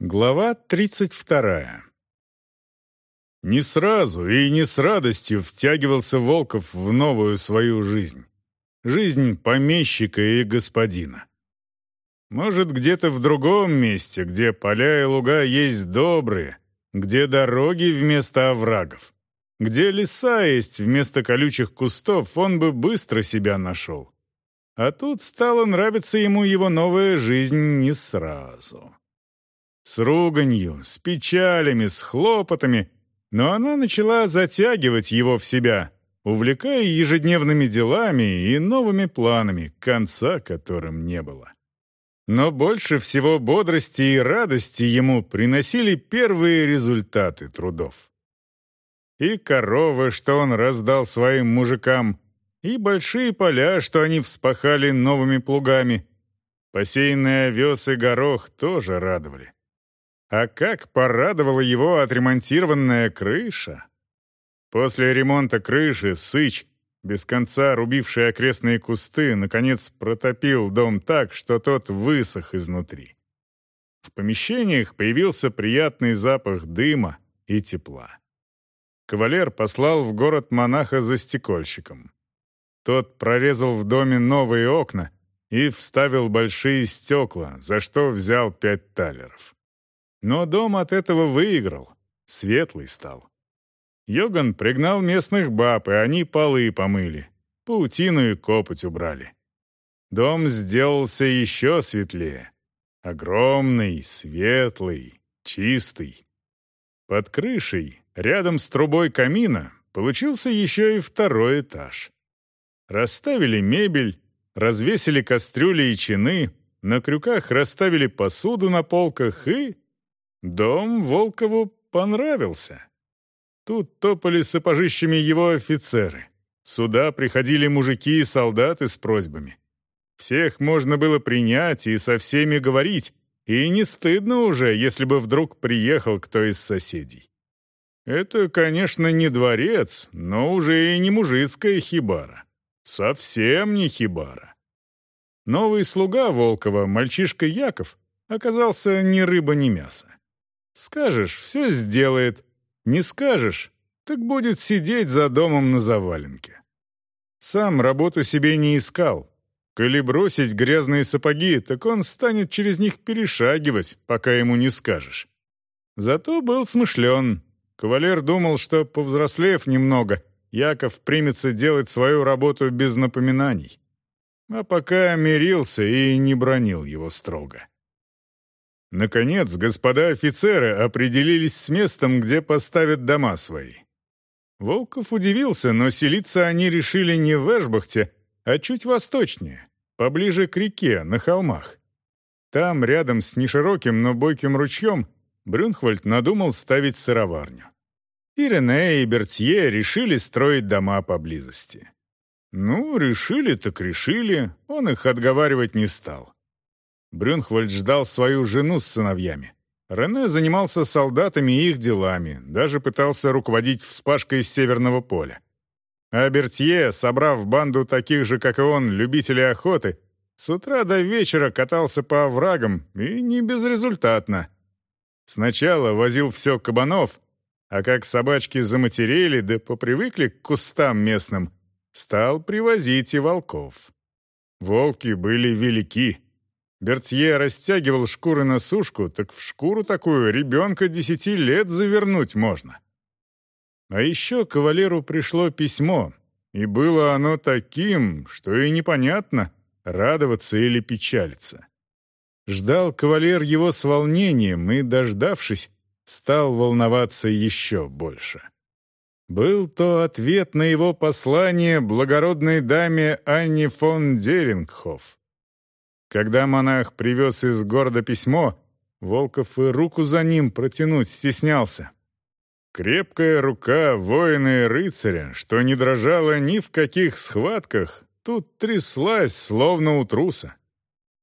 Глава 32. Не сразу и не с радостью втягивался Волков в новую свою жизнь. Жизнь помещика и господина. Может, где-то в другом месте, где поля и луга есть добрые, где дороги вместо оврагов, где леса есть вместо колючих кустов, он бы быстро себя нашел. А тут стало нравиться ему его новая жизнь не сразу. С руганью, с печалями, с хлопотами, но она начала затягивать его в себя, увлекая ежедневными делами и новыми планами, конца которым не было. Но больше всего бодрости и радости ему приносили первые результаты трудов. И коровы, что он раздал своим мужикам, и большие поля, что они вспахали новыми плугами. Посеянные овес и горох тоже радовали. А как порадовала его отремонтированная крыша! После ремонта крыши Сыч, без конца рубивший окрестные кусты, наконец протопил дом так, что тот высох изнутри. В помещениях появился приятный запах дыма и тепла. Кавалер послал в город монаха за стекольщиком. Тот прорезал в доме новые окна и вставил большие стекла, за что взял пять талеров. Но дом от этого выиграл, светлый стал. Йоган пригнал местных баб, и они полы помыли, паутину и копоть убрали. Дом сделался еще светлее. Огромный, светлый, чистый. Под крышей, рядом с трубой камина, получился еще и второй этаж. Расставили мебель, развесили кастрюли и чины, на крюках расставили посуду на полках и Дом Волкову понравился. Тут топали сапожищами его офицеры. Сюда приходили мужики и солдаты с просьбами. Всех можно было принять и со всеми говорить, и не стыдно уже, если бы вдруг приехал кто из соседей. Это, конечно, не дворец, но уже и не мужицкая хибара. Совсем не хибара. Новый слуга Волкова, мальчишка Яков, оказался ни рыба, ни мясо. Скажешь, все сделает. Не скажешь, так будет сидеть за домом на заваленке. Сам работу себе не искал. Коли бросить грязные сапоги, так он станет через них перешагивать, пока ему не скажешь. Зато был смышлен. Кавалер думал, что, повзрослев немного, Яков примется делать свою работу без напоминаний. А пока мирился и не бронил его строго. Наконец, господа офицеры определились с местом, где поставят дома свои. Волков удивился, но селиться они решили не в Эшбахте, а чуть восточнее, поближе к реке, на холмах. Там, рядом с нешироким, но бойким ручьем, Брюнхвальд надумал ставить сыроварню. И Рене, и Бертье решили строить дома поблизости. Ну, решили так решили, он их отговаривать не стал. Брюнхвальд ждал свою жену с сыновьями. Рене занимался солдатами и их делами, даже пытался руководить вспашкой Северного поля. А Бертье, собрав банду таких же, как и он, любителей охоты, с утра до вечера катался по оврагам, и не безрезультатно. Сначала возил все кабанов, а как собачки заматерели да попривыкли к кустам местным, стал привозить и волков. Волки были велики, Бертье растягивал шкуры на сушку, так в шкуру такую ребенка десяти лет завернуть можно. А еще кавалеру пришло письмо, и было оно таким, что и непонятно, радоваться или печалиться. Ждал кавалер его с волнением и, дождавшись, стал волноваться еще больше. Был то ответ на его послание благородной даме Анне фон Дерингхоф. Когда монах привез из города письмо, Волков и руку за ним протянуть стеснялся. Крепкая рука воина и рыцаря, что не дрожала ни в каких схватках, тут тряслась, словно у труса.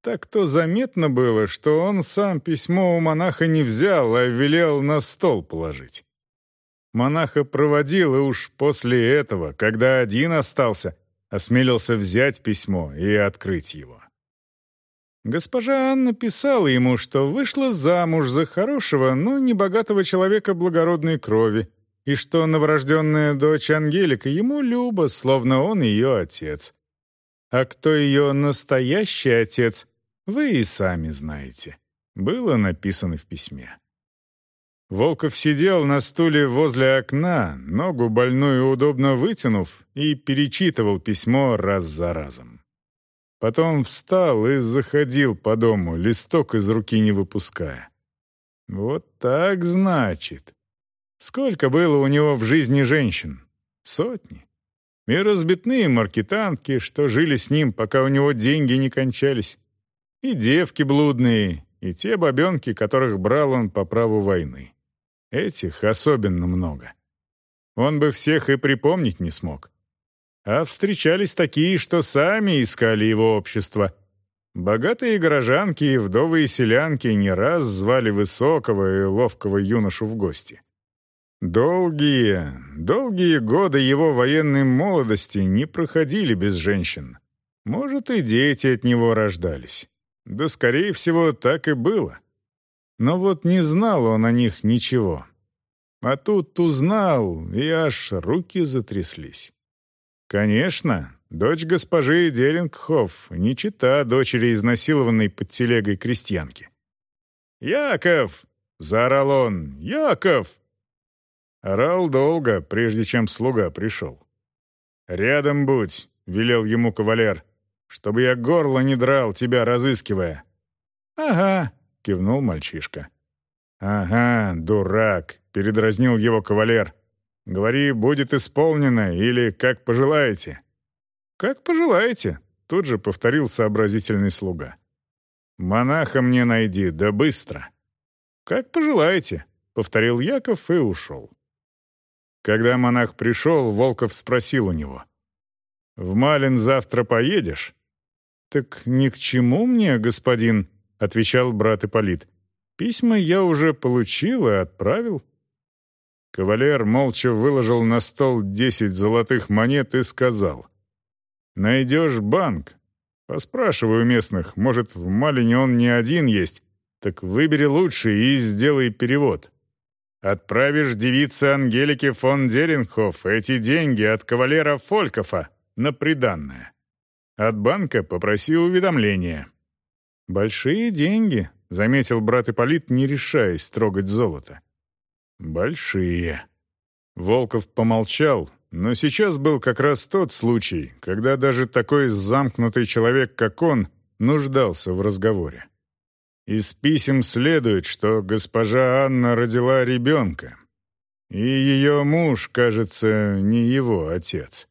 Так то заметно было, что он сам письмо у монаха не взял, а велел на стол положить. Монаха проводил, и уж после этого, когда один остался, осмелился взять письмо и открыть его. Госпожа Анна писала ему, что вышла замуж за хорошего, но небогатого человека благородной крови, и что новорожденная дочь Ангелика ему люба, словно он ее отец. А кто ее настоящий отец, вы и сами знаете. Было написано в письме. Волков сидел на стуле возле окна, ногу больную удобно вытянув, и перечитывал письмо раз за разом. Потом встал и заходил по дому, листок из руки не выпуская. Вот так значит. Сколько было у него в жизни женщин? Сотни. И разбитные маркетантки, что жили с ним, пока у него деньги не кончались. И девки блудные, и те бабенки, которых брал он по праву войны. Этих особенно много. Он бы всех и припомнить не смог. А встречались такие, что сами искали его общество. Богатые горожанки и вдовы и селянки не раз звали высокого и ловкого юношу в гости. Долгие, долгие годы его военной молодости не проходили без женщин. Может, и дети от него рождались. Да, скорее всего, так и было. Но вот не знал он о них ничего. А тут узнал, и аж руки затряслись. Конечно, дочь госпожи Дерингхоф не чита дочери изнасилованной под телегой крестьянки. «Яков!» — заорал он. «Яков!» Орал долго, прежде чем слуга пришел. «Рядом будь», — велел ему кавалер, — «чтобы я горло не драл, тебя разыскивая». «Ага», кивнул мальчишка. «Ага, дурак», — передразнил его кавалер. «Говори, будет исполнено или как пожелаете». «Как пожелаете», — тут же повторил сообразительный слуга. «Монаха мне найди, да быстро». «Как пожелаете», — повторил Яков и ушел. Когда монах пришел, Волков спросил у него. «В Малин завтра поедешь?» «Так ни к чему мне, господин», — отвечал брат Ипполит. «Письма я уже получил и отправил». Кавалер молча выложил на стол десять золотых монет и сказал. «Найдешь банк? Поспрашиваю местных, может, в Малине он не один есть, так выбери лучший и сделай перевод. Отправишь девице Ангелике фон Дерингхоф эти деньги от кавалера Фолькофа на приданное. От банка попроси уведомления. «Большие деньги», — заметил брат Ипполит, не решаясь трогать золото. «Большие». Волков помолчал, но сейчас был как раз тот случай, когда даже такой замкнутый человек, как он, нуждался в разговоре. Из писем следует, что госпожа Анна родила ребенка, и ее муж, кажется, не его отец.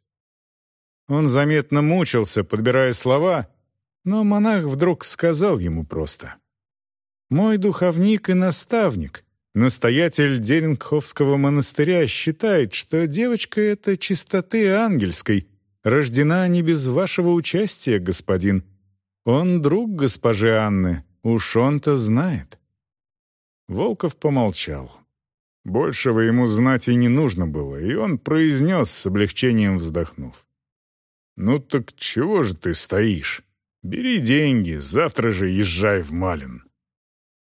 Он заметно мучился, подбирая слова, но монах вдруг сказал ему просто. «Мой духовник и наставник, настоятель Дерингховского монастыря, считает, что девочка эта чистоты ангельской, рождена не без вашего участия, господин. Он друг госпожи Анны, уж он-то знает». Волков помолчал. Большего ему знать и не нужно было, и он произнес с облегчением вздохнув. «Ну так чего же ты стоишь? Бери деньги, завтра же езжай в Малин».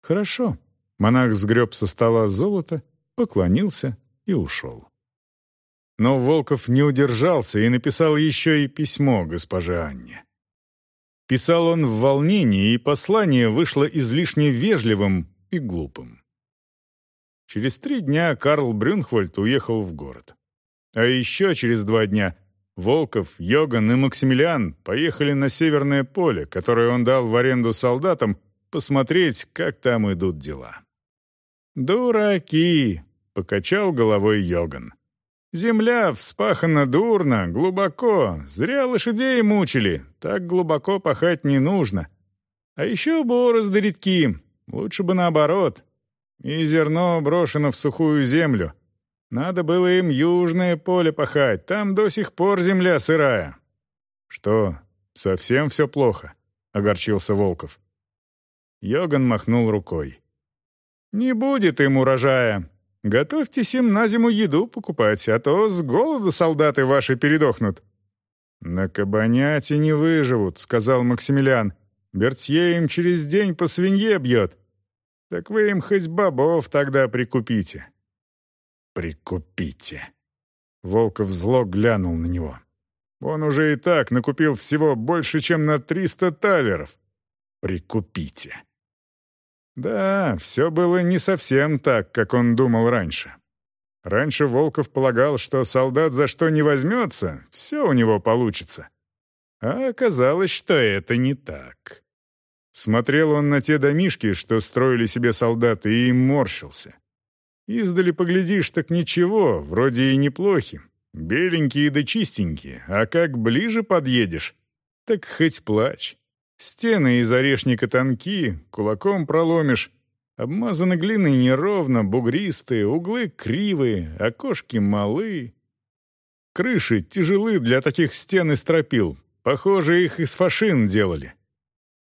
«Хорошо». Монах сгреб со стола золото, поклонился и ушел. Но Волков не удержался и написал еще и письмо госпоже Анне. Писал он в волнении, и послание вышло излишне вежливым и глупым. Через три дня Карл Брюнхвальд уехал в город. А еще через два дня Волков, Йоган и Максимилиан поехали на Северное поле, которое он дал в аренду солдатам, посмотреть, как там идут дела. «Дураки!» — покачал головой Йоган. «Земля вспахана дурно, глубоко, зря лошадей мучили, так глубоко пахать не нужно. А еще борозды редки, лучше бы наоборот. И зерно брошено в сухую землю, надо было им южное поле пахать, там до сих пор земля сырая». «Что, совсем все плохо?» — огорчился Волков. Йоган махнул рукой. «Не будет им урожая. Готовьтесь им на зиму еду покупать, а то с голоду солдаты ваши передохнут». «На кабаняте не выживут», — сказал Максимилиан. Бертье им через день по свинье бьет. Так вы им хоть бобов тогда прикупите». «Прикупите». Волков зло глянул на него. «Он уже и так накупил всего больше, чем на триста талеров. Прикупите». Да, все было не совсем так, как он думал раньше. Раньше Волков полагал, что солдат за что не возьмется, все у него получится. А оказалось, что это не так. Смотрел он на те домишки, что строили себе солдаты, и морщился. Издали поглядишь, так ничего, вроде и неплохи. Беленькие да чистенькие, а как ближе подъедешь, так хоть плачь. Стены из орешника тонкие, кулаком проломишь, Обмазаны глиной неровно, бугристые, углы кривые, окошки малы. Крыши тяжелы для таких стен и стропил. Похоже, их из фашин делали.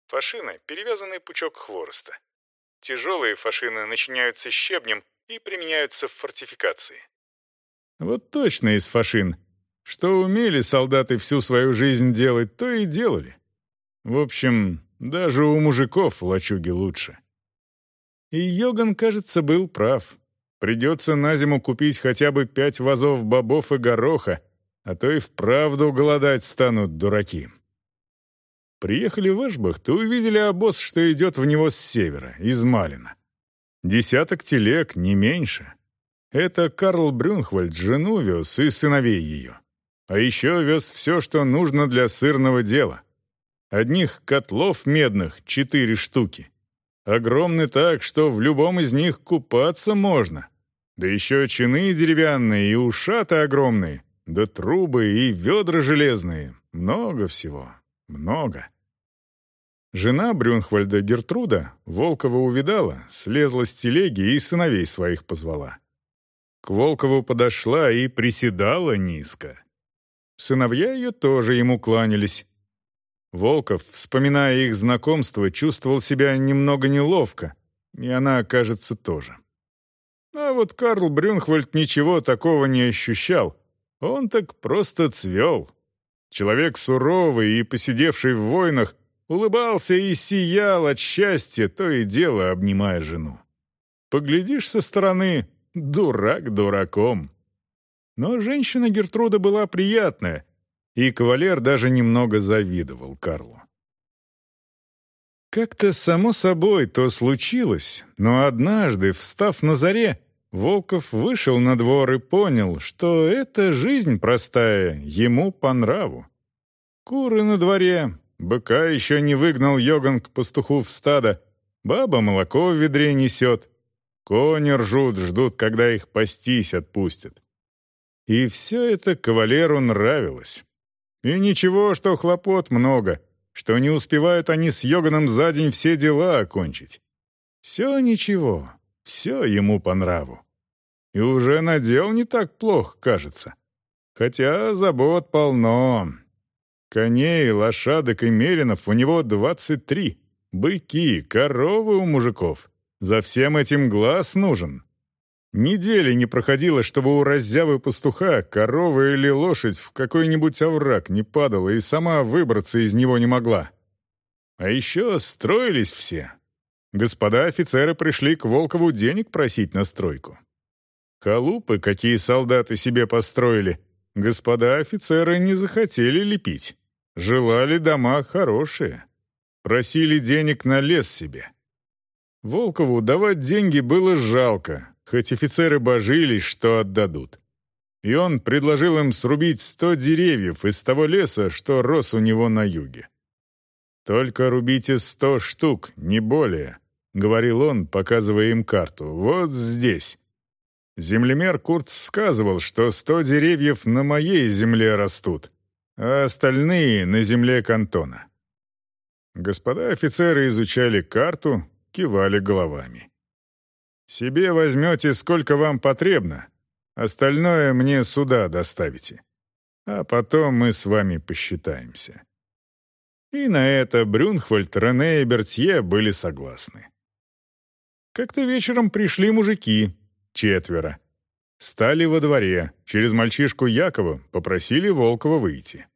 Фашины — перевязанный пучок хвороста. Тяжелые фашины начиняются щебнем и применяются в фортификации. Вот точно из фашин. Что умели солдаты всю свою жизнь делать, то и делали. В общем, даже у мужиков в лачуге лучше. И Йоган, кажется, был прав. Придется на зиму купить хотя бы пять вазов бобов и гороха, а то и вправду голодать станут дураки. Приехали в Эшбахт и увидели обоз, что идет в него с севера, из Малина. Десяток телег, не меньше. Это Карл Брюнхвальд жену вез и сыновей ее. А еще вез все, что нужно для сырного дела. Одних котлов медных четыре штуки. Огромны так, что в любом из них купаться можно. Да еще чины деревянные и ушаты огромные, да трубы и ведра железные. Много всего. Много. Жена Брюнхвальда Гертруда Волкова увидала, слезла с телеги и сыновей своих позвала. К Волкову подошла и приседала низко. Сыновья ее тоже ему кланялись, Волков, вспоминая их знакомство, чувствовал себя немного неловко, и она, кажется, тоже. А вот Карл Брюнхвальд ничего такого не ощущал. Он так просто цвел. Человек суровый и посидевший в войнах улыбался и сиял от счастья, то и дело обнимая жену. Поглядишь со стороны — дурак дураком. Но женщина Гертруда была приятная — и кавалер даже немного завидовал Карлу. Как-то само собой то случилось, но однажды, встав на заре, Волков вышел на двор и понял, что эта жизнь простая ему по нраву. Куры на дворе, быка еще не выгнал Йоган к пастуху в стадо, баба молоко в ведре несет, кони ржут, ждут, когда их пастись отпустят. И все это кавалеру нравилось. И ничего, что хлопот много, что не успевают они с Йоганом за день все дела окончить. Все ничего, все ему по нраву. И уже надел не так плохо, кажется. Хотя забот полно. Коней, лошадок и меринов у него двадцать три. Быки, коровы у мужиков. За всем этим глаз нужен. Недели не проходило, чтобы у раззявы пастуха корова или лошадь в какой-нибудь овраг не падала и сама выбраться из него не могла. А еще строились все. Господа офицеры пришли к Волкову денег просить на стройку. Халупы, какие солдаты себе построили, господа офицеры не захотели лепить. Желали дома хорошие. Просили денег на лес себе. Волкову давать деньги было жалко, хоть офицеры божились, что отдадут. И он предложил им срубить сто деревьев из того леса, что рос у него на юге. «Только рубите сто штук, не более», — говорил он, показывая им карту. «Вот здесь». Землемер Курт сказывал, что сто деревьев на моей земле растут, а остальные — на земле кантона. Господа офицеры изучали карту, кивали головами. Себе возьмете, сколько вам потребно. Остальное мне сюда доставите. А потом мы с вами посчитаемся». И на это Брюнхвальд, Рене и Бертье были согласны. Как-то вечером пришли мужики, четверо. Стали во дворе, через мальчишку Якова попросили Волкова выйти.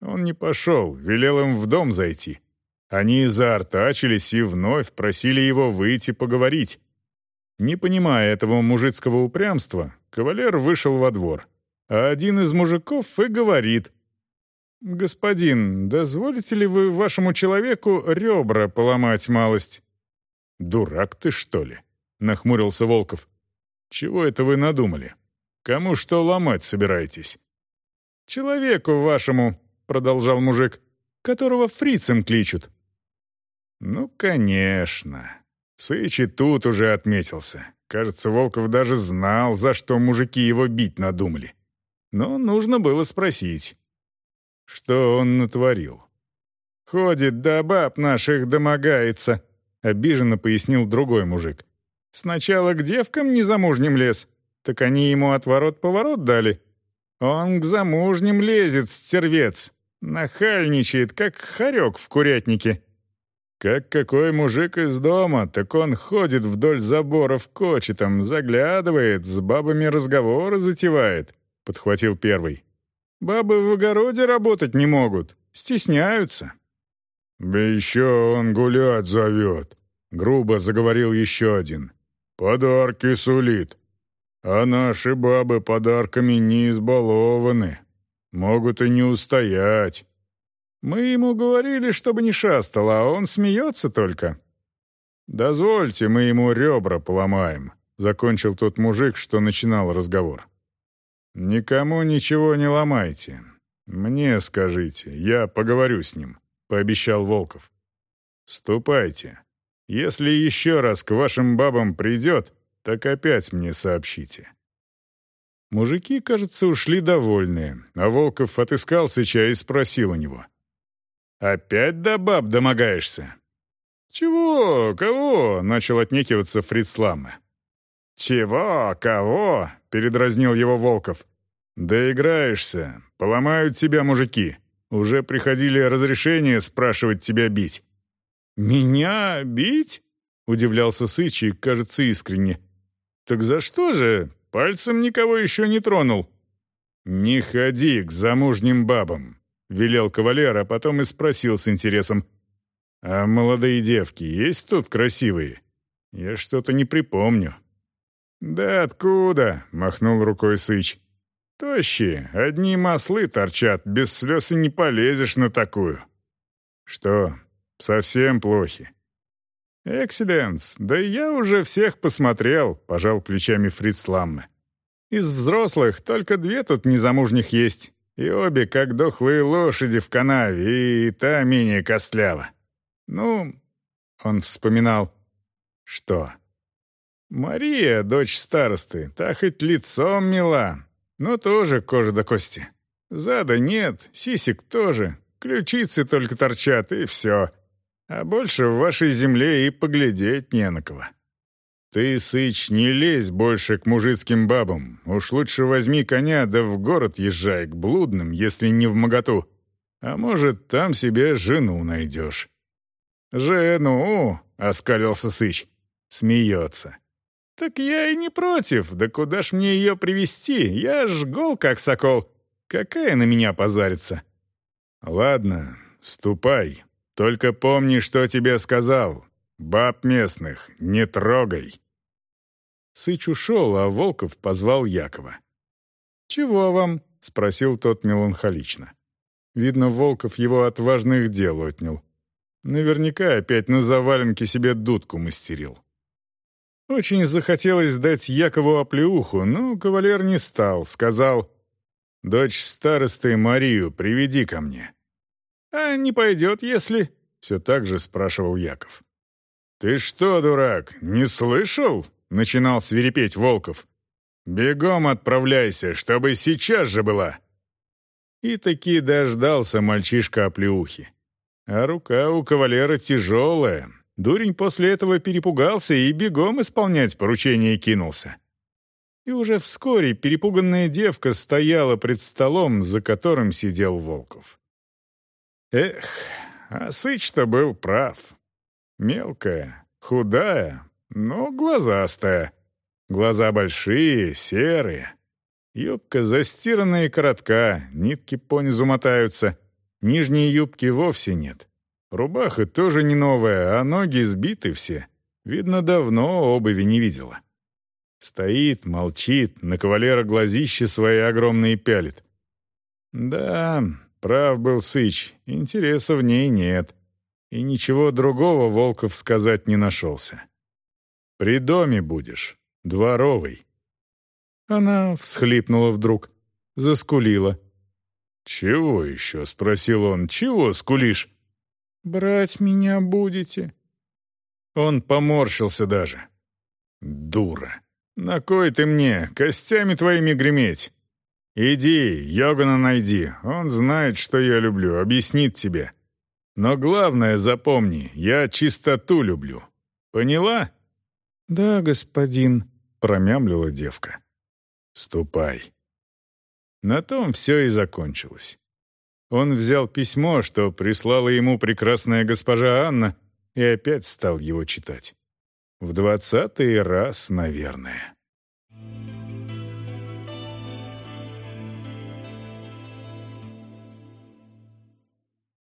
Он не пошел, велел им в дом зайти. Они заортачились и вновь просили его выйти поговорить. Не понимая этого мужицкого упрямства, кавалер вышел во двор. А один из мужиков и говорит. «Господин, дозволите ли вы вашему человеку ребра поломать малость?» «Дурак ты, что ли?» — нахмурился Волков. «Чего это вы надумали? Кому что ломать собираетесь?» «Человеку вашему», — продолжал мужик, — «которого фрицем кличут». «Ну, конечно. Сыч и тут уже отметился. Кажется, Волков даже знал, за что мужики его бить надумали. Но нужно было спросить. Что он натворил? «Ходит да баб наших домогается», — обиженно пояснил другой мужик. «Сначала к девкам незамужним лез, так они ему отворот-поворот дали. Он к замужним лезет, стервец, нахальничает, как хорек в курятнике». Как какой мужик из дома, так он ходит вдоль заборов кочетом, заглядывает, с бабами разговоры затевает», — подхватил первый. «Бабы в огороде работать не могут, стесняются». «Да еще он гулять зовет», — грубо заговорил еще один. «Подарки сулит. А наши бабы подарками не избалованы. Могут и не устоять. Мы ему говорили, чтобы не шастал, а он смеется только. «Дозвольте, мы ему ребра поломаем», — закончил тот мужик, что начинал разговор. «Никому ничего не ломайте. Мне скажите, я поговорю с ним», — пообещал Волков. «Ступайте. Если еще раз к вашим бабам придет, так опять мне сообщите». Мужики, кажется, ушли довольные, а Волков отыскал Сыча и спросил у него — «Опять до баб домогаешься?» «Чего? Кого?» — начал отнекиваться Фриц Ламме. «Чего? Кого?» — передразнил его Волков. «Да играешься. Поломают тебя мужики. Уже приходили разрешение спрашивать тебя бить». «Меня бить?» — удивлялся Сыч и, кажется, искренне. «Так за что же? Пальцем никого еще не тронул». «Не ходи к замужним бабам. — велел кавалер, а потом и спросил с интересом. «А молодые девки есть тут красивые? Я что-то не припомню». «Да откуда?» — махнул рукой Сыч. «Тощие, одни маслы торчат, без слез и не полезешь на такую». «Что, совсем плохи?» «Экселленс, да я уже всех посмотрел», — пожал плечами Фриц Ламме. «Из взрослых только две тут незамужних есть. И обе как дохлые лошади в канаве, и та менее костлява. Ну, он вспоминал, что... Мария, дочь старосты, та хоть лицом мила, но тоже кожа до кости. Зада нет, сисек тоже, ключицы только торчат, и все. А больше в вашей земле и поглядеть не на кого. «Ты, Сыч, не лезь больше к мужицким бабам. Уж лучше возьми коня, да в город езжай к блудным, если не в моготу. А может, там себе жену найдешь». «Жену?» — оскалился Сыч. Смеется. «Так я и не против. Да куда ж мне ее привести? Я ж гол, как сокол. Какая на меня позарится?» «Ладно, ступай. Только помни, что тебе сказал. «Баб местных не трогай!» Сыч ушел, а Волков позвал Якова. «Чего вам?» — спросил тот меланхолично. Видно, Волков его от важных дел отнял. Наверняка опять на заваленке себе дудку мастерил. Очень захотелось дать Якову оплеуху, но кавалер не стал, сказал, «Дочь старосты Марию приведи ко мне». «А не пойдет, если...» — все так же спрашивал Яков. «Ты что, дурак, не слышал?» — начинал свирепеть Волков. «Бегом отправляйся, чтобы сейчас же была!» И таки дождался мальчишка оплеухи. А рука у кавалера тяжелая. Дурень после этого перепугался и бегом исполнять поручение кинулся. И уже вскоре перепуганная девка стояла пред столом, за которым сидел Волков. Эх, а Сыч-то был прав. Мелкая, худая, но глазастая. Глаза большие, серые. Юбка застиранная и коротка, нитки понизу мотаются. Нижней юбки вовсе нет. Рубаха тоже не новая, а ноги сбиты все. Видно, давно обуви не видела. Стоит, молчит, на кавалера глазище свои огромные пялит. Да, прав был Сыч, интереса в ней нет. И ничего другого Волков сказать не нашелся. «При доме будешь, дворовый». Она всхлипнула вдруг, заскулила. «Чего еще?» — спросил он. «Чего скулишь?» «Брать меня будете?» Он поморщился даже. «Дура! На кой ты мне, костями твоими греметь? Иди, Йогана найди, он знает, что я люблю, объяснит тебе. Но главное запомни, я чистоту люблю. Поняла?» «Да, господин», — промямлила девка. «Ступай». На том все и закончилось. Он взял письмо, что прислала ему прекрасная госпожа Анна, и опять стал его читать. В двадцатый раз, наверное.